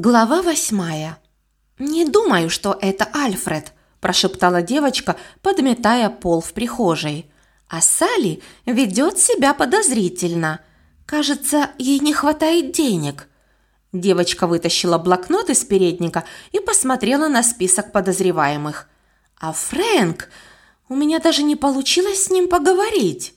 Глава восьмая. «Не думаю, что это Альфред», – прошептала девочка, подметая пол в прихожей. «А Салли ведет себя подозрительно. Кажется, ей не хватает денег». Девочка вытащила блокнот из передника и посмотрела на список подозреваемых. «А Фрэнк? У меня даже не получилось с ним поговорить».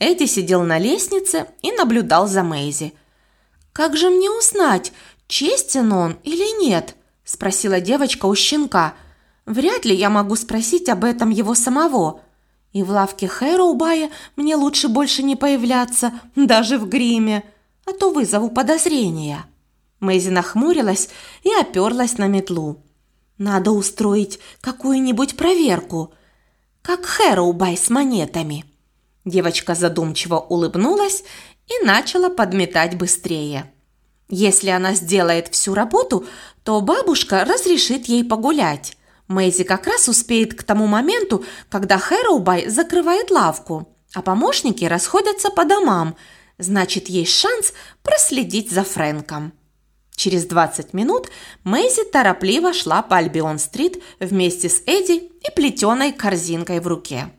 Эдди сидел на лестнице и наблюдал за Мэйзи. «Как же мне узнать, честен он или нет?» – спросила девочка у щенка. «Вряд ли я могу спросить об этом его самого. И в лавке Хэроубая мне лучше больше не появляться, даже в гриме, а то вызову подозрения». Мэйзи нахмурилась и оперлась на метлу. «Надо устроить какую-нибудь проверку, как Хэроубай с монетами». Девочка задумчиво улыбнулась и начала подметать быстрее. Если она сделает всю работу, то бабушка разрешит ей погулять. Мэйзи как раз успеет к тому моменту, когда Хэроубай закрывает лавку, а помощники расходятся по домам. Значит, есть шанс проследить за Фрэнком. Через 20 минут Мэйзи торопливо шла по Альбион-стрит вместе с Эдди и плетеной корзинкой в руке.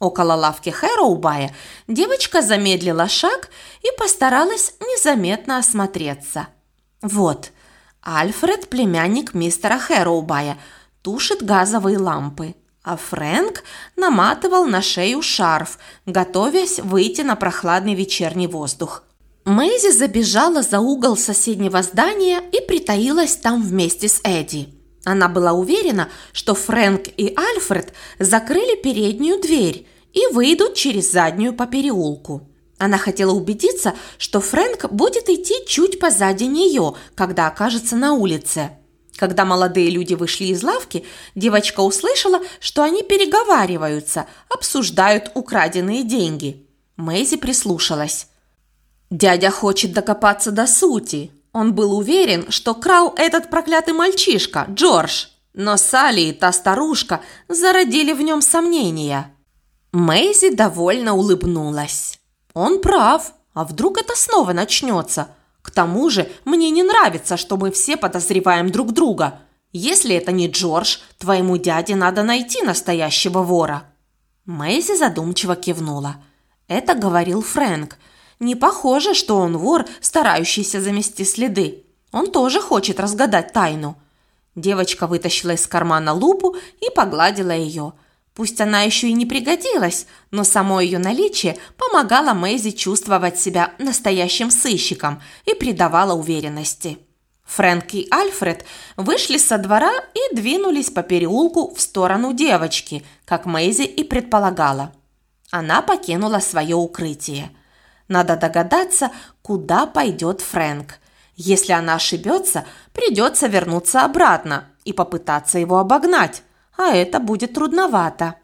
Около лавки Хэроубая девочка замедлила шаг и постаралась незаметно осмотреться. Вот, Альфред, племянник мистера Хэроубая, тушит газовые лампы, а Фрэнк наматывал на шею шарф, готовясь выйти на прохладный вечерний воздух. Мэйзи забежала за угол соседнего здания и притаилась там вместе с Эдди. Она была уверена, что Фрэнк и Альфред закрыли переднюю дверь и выйдут через заднюю по переулку. Она хотела убедиться, что Фрэнк будет идти чуть позади нее, когда окажется на улице. Когда молодые люди вышли из лавки, девочка услышала, что они переговариваются, обсуждают украденные деньги. Мэйзи прислушалась. «Дядя хочет докопаться до сути», он был уверен, что крал этот проклятый мальчишка, Джордж. Но Салли и та старушка зародили в нем сомнения. Мэйзи довольно улыбнулась. Он прав. А вдруг это снова начнется? К тому же мне не нравится, что мы все подозреваем друг друга. Если это не Джордж, твоему дяде надо найти настоящего вора. Мэйзи задумчиво кивнула. Это говорил Фрэнк – не похоже, что он вор, старающийся замести следы. Он тоже хочет разгадать тайну. Девочка вытащила из кармана лупу и погладила ее. Пусть она еще и не пригодилась, но само ее наличие помогало Мэйзи чувствовать себя настоящим сыщиком и придавало уверенности. Фрэнк и Альфред вышли со двора и двинулись по переулку в сторону девочки, как Мэйзи и предполагала. Она покинула свое укрытие – надо догадаться, куда пойдет Фрэнк. Если она ошибется, придется вернуться обратно и попытаться его обогнать, а это будет трудновато.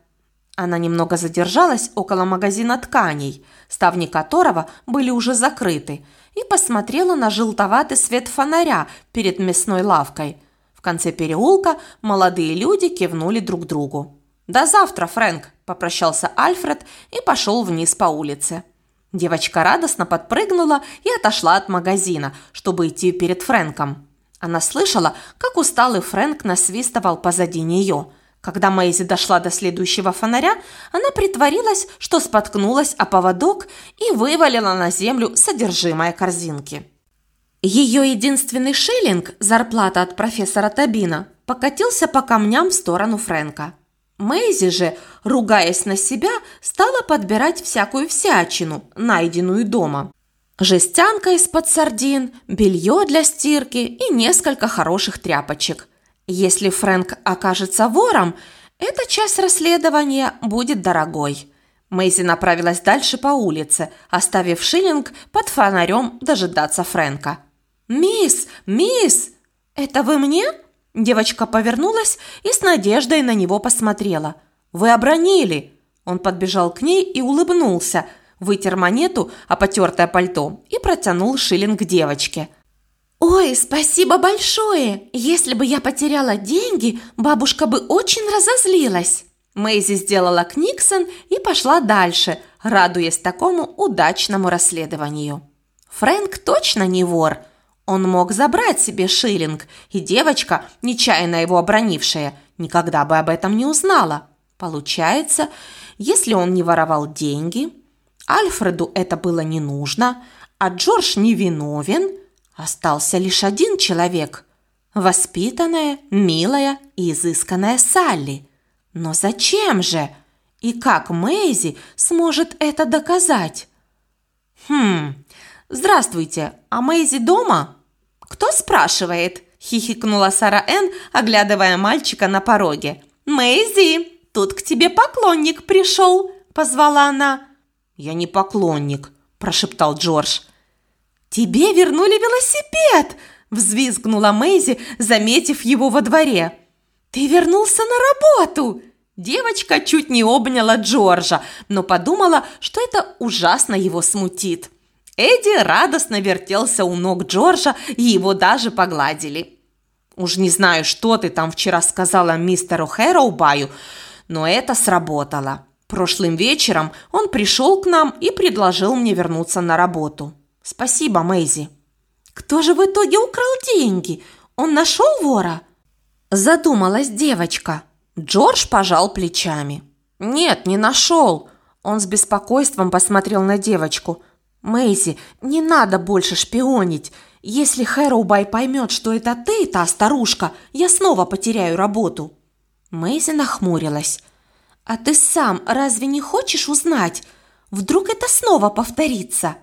Она немного задержалась около магазина тканей, ставни которого были уже закрыты, и посмотрела на желтоватый свет фонаря перед мясной лавкой. В конце переулка молодые люди кивнули друг другу. «До завтра, Фрэнк!» – попрощался Альфред и пошел вниз по улице. Девочка радостно подпрыгнула и отошла от магазина, чтобы идти перед Фрэнком. Она слышала, как усталый Фрэнк насвистывал позади нее. Когда Мэйзи дошла до следующего фонаря, она притворилась, что споткнулась о поводок и вывалила на землю содержимое корзинки. Ее единственный шиллинг, зарплата от профессора Табина, покатился по камням в сторону Фрэнка. Мэйзи же, ругаясь на себя, стала подбирать всякую всячину, найденную дома. Жестянка из-под сардин, белье для стирки и несколько хороших тряпочек. Если Фрэнк окажется вором, эта часть расследования будет дорогой. Мэйзи направилась дальше по улице, оставив шиллинг под фонарем дожидаться Фрэнка. «Мисс! Мисс! Это вы мне?» Девочка повернулась и с надеждой на него посмотрела. «Вы обронили!» Он подбежал к ней и улыбнулся, вытер монету о потертое пальто и протянул шиллинг девочке. «Ой, спасибо большое! Если бы я потеряла деньги, бабушка бы очень разозлилась!» Мэйзи сделала книксон и пошла дальше, радуясь такому удачному расследованию. Фрэнк точно не вор – Он мог забрать себе шиллинг, и девочка, нечаянно его обронившая, никогда бы об этом не узнала. Получается, если он не воровал деньги, Альфреду это было не нужно, а Джордж невиновен, остался лишь один человек – воспитанная, милая и изысканная Салли. Но зачем же? И как Мэйзи сможет это доказать? Хм, здравствуйте, а Мэйзи дома? Кто спрашивает? Хихикнула Сара Энн, оглядывая мальчика на пороге. Мэйзи, тут к тебе поклонник пришел, позвала она. Я не поклонник, прошептал Джордж. Тебе вернули велосипед, взвизгнула Мэйзи, заметив его во дворе. Ты вернулся на работу. Девочка чуть не обняла Джорджа, но подумала, что это ужасно его смутит. Эдди радостно вертелся у ног Джорджа, и его даже погладили. «Уж не знаю, что ты там вчера сказала мистеру Хэроубаю, но это сработало. Прошлым вечером он пришел к нам и предложил мне вернуться на работу. Спасибо, Мэйзи». «Кто же в итоге украл деньги? Он нашел вора?» Задумалась девочка. Джордж пожал плечами. «Нет, не нашел». Он с беспокойством посмотрел на девочку. «Мэйзи, не надо больше шпионить. Если Хэроубай поймет, что это ты, та старушка, я снова потеряю работу». Мэйзи нахмурилась. «А ты сам разве не хочешь узнать? Вдруг это снова повторится?»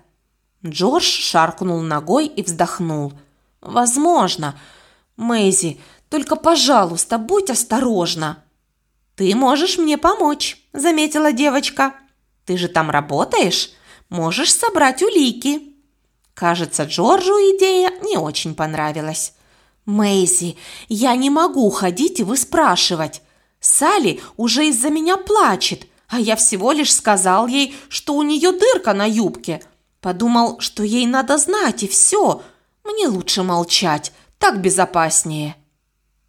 Джордж шаркнул ногой и вздохнул. «Возможно. Мэйзи, только, пожалуйста, будь осторожна». «Ты можешь мне помочь», – заметила девочка. «Ты же там работаешь? Можешь собрать улики». Кажется, Джорджу идея не очень понравилась. «Мэйзи, я не могу ходить и выспрашивать. Салли уже из-за меня плачет, а я всего лишь сказал ей, что у нее дырка на юбке. Подумал, что ей надо знать, и все. Мне лучше молчать, так безопаснее».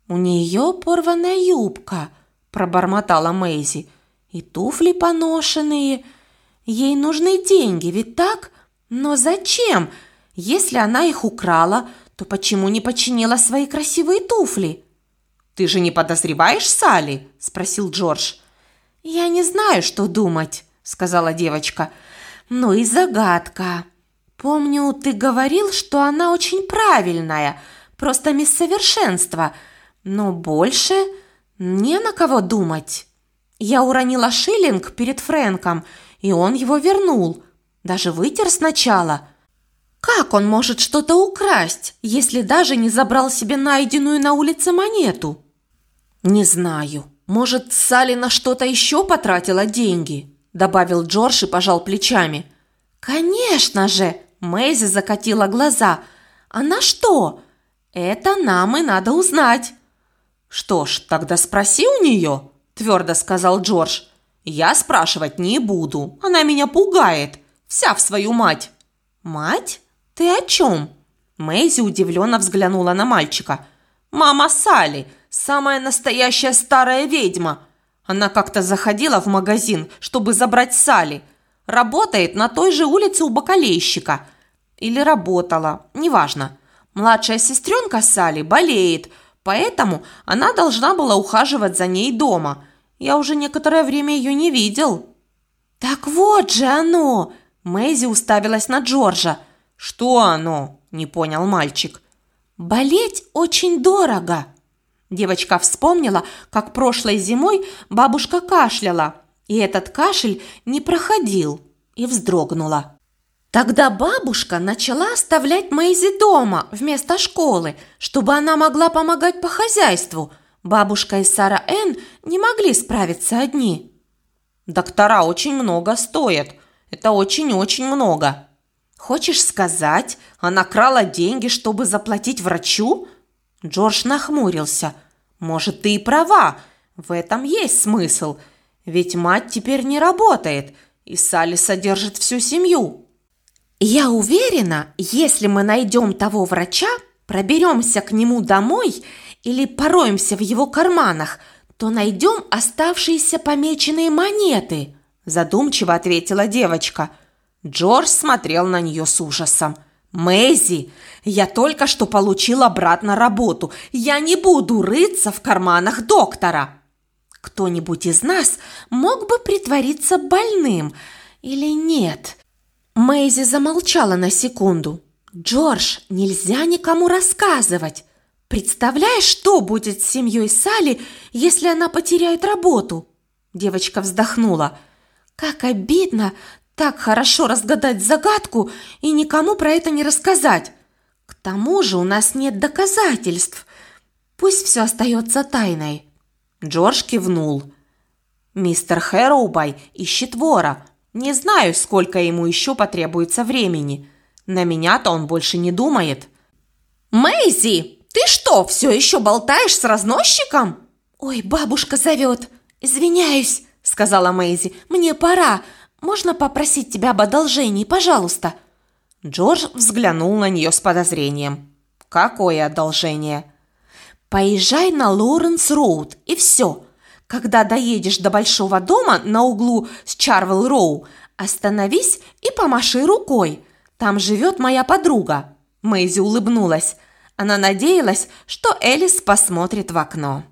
«У нее порванная юбка», пробормотала Мэйзи. И туфли поношенные. Ей нужны деньги, ведь так? Но зачем? Если она их украла, то почему не починила свои красивые туфли? Ты же не подозреваешь Салли? спросил Джордж. Я не знаю, что думать, сказала девочка. Ну и загадка. Помню, ты говорил, что она очень правильная, просто мисс совершенства. Но больше не на кого думать. Я уронила шиллинг перед Фрэнком, и он его вернул. Даже вытер сначала. Как он может что-то украсть, если даже не забрал себе найденную на улице монету? Не знаю. Может, Салли на что-то еще потратила деньги? Добавил Джордж и пожал плечами. Конечно же, Мэйзи закатила глаза. А на что? Это нам и надо узнать. «Что ж, тогда спроси у нее», – твердо сказал Джордж. «Я спрашивать не буду. Она меня пугает. Вся в свою мать». «Мать? Ты о чем?» Мэйзи удивленно взглянула на мальчика. «Мама Салли, самая настоящая старая ведьма. Она как-то заходила в магазин, чтобы забрать Салли. Работает на той же улице у бакалейщика. Или работала, неважно. Младшая сестренка Салли болеет – Поэтому она должна была ухаживать за ней дома. Я уже некоторое время ее не видел». «Так вот же оно!» Мэйзи уставилась на Джорджа. «Что оно?» – не понял мальчик. «Болеть очень дорого!» Девочка вспомнила, как прошлой зимой бабушка кашляла, и этот кашель не проходил, и вздрогнула. Тогда бабушка начала оставлять Мэйзи дома вместо школы, чтобы она могла помогать по хозяйству. Бабушка и Сара Энн не могли справиться одни. «Доктора очень много стоят. Это очень-очень много». «Хочешь сказать, она крала деньги, чтобы заплатить врачу?» Джордж нахмурился. «Может, ты и права. В этом есть смысл. Ведь мать теперь не работает, и Салли содержит всю семью». Я уверена, если мы найдем того врача, проберемся к нему домой или пороемся в его карманах, то найдем оставшиеся помеченные монеты, задумчиво ответила девочка. Джордж смотрел на нее с ужасом. Мэйзи, я только что получил обратно работу. Я не буду рыться в карманах доктора. Кто-нибудь из нас мог бы притвориться больным или нет? Мэйзи замолчала на секунду. Джордж, нельзя никому рассказывать. Представляешь, что будет с семьей Салли, если она потеряет работу? Девочка вздохнула. Как обидно так хорошо разгадать загадку и никому про это не рассказать. К тому же у нас нет доказательств. Пусть все остается тайной. Джордж кивнул. Мистер Хэроубай ищет вора. Не знаю, сколько ему еще потребуется времени. На меня-то он больше не думает. Мэйзи, ты что, все еще болтаешь с разносчиком? Ой, бабушка зовет. Извиняюсь, сказала Мэйзи. Мне пора. Можно попросить тебя об одолжении, пожалуйста?» Джордж взглянул на нее с подозрением. «Какое одолжение?» «Поезжай на Лоуренс-Роуд, и все. Когда доедешь до большого дома на углу с Чарвелл-Роу, остановись и помаши рукой. Там живет моя подруга». Мэйзи улыбнулась. Она надеялась, что Элис посмотрит в окно.